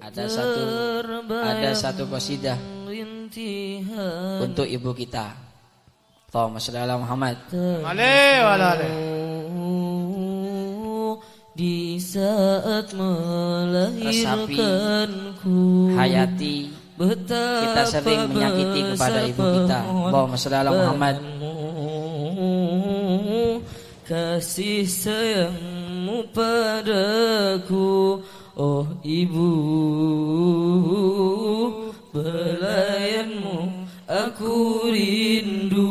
ada satu ada satu qasidah untuk ibu kita. Allahumma shalli ala Muhammad. Di saat melahirkanku Hayati kita sering menyakiti kepada ibu kita. Allahumma shalli ala Muhammad. Kasih sayangmu padaku Oh ibu Belayanmu aku rindu.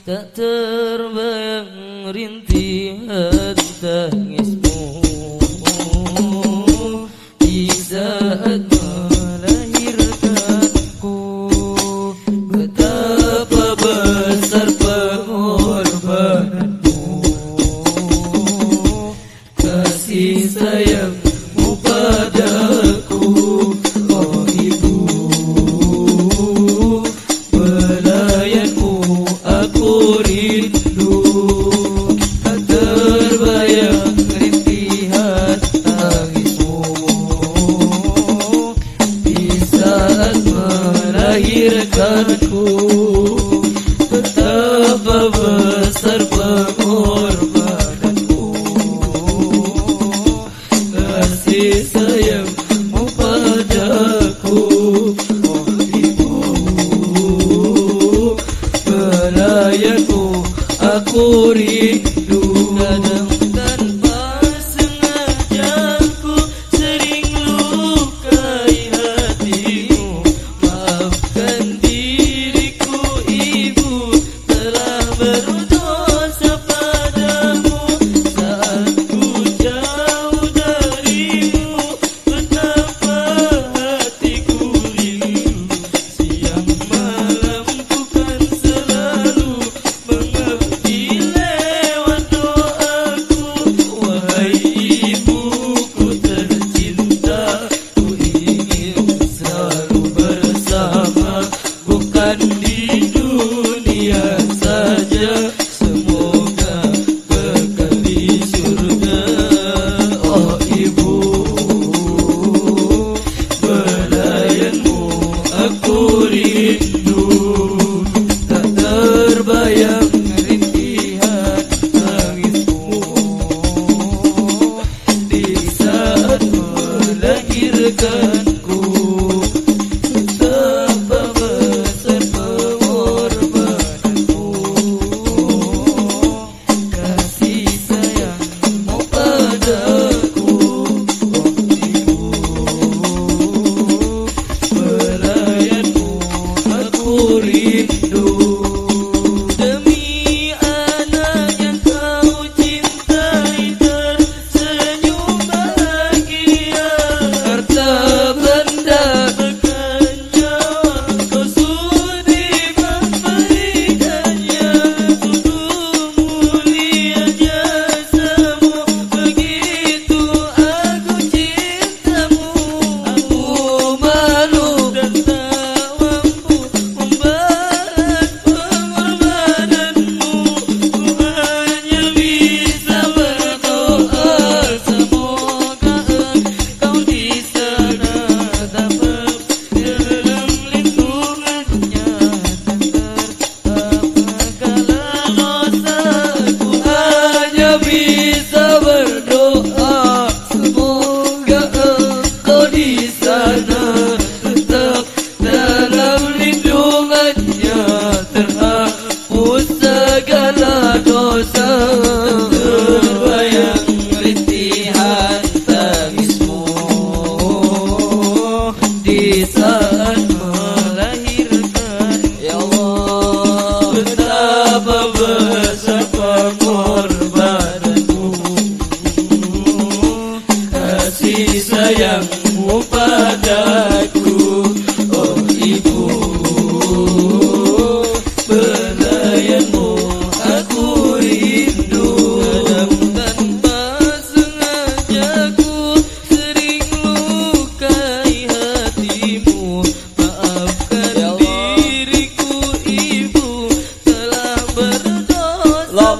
Tak terbayang rintihan tangismu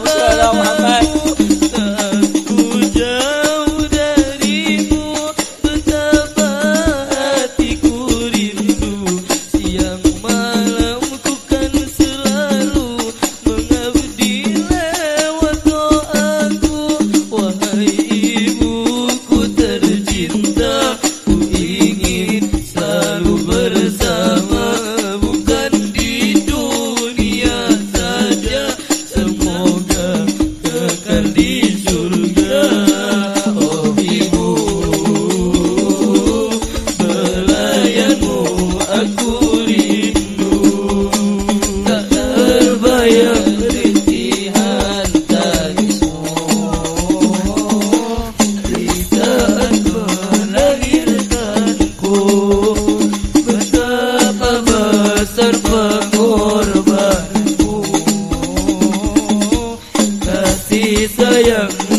Sudah. yeah, yeah.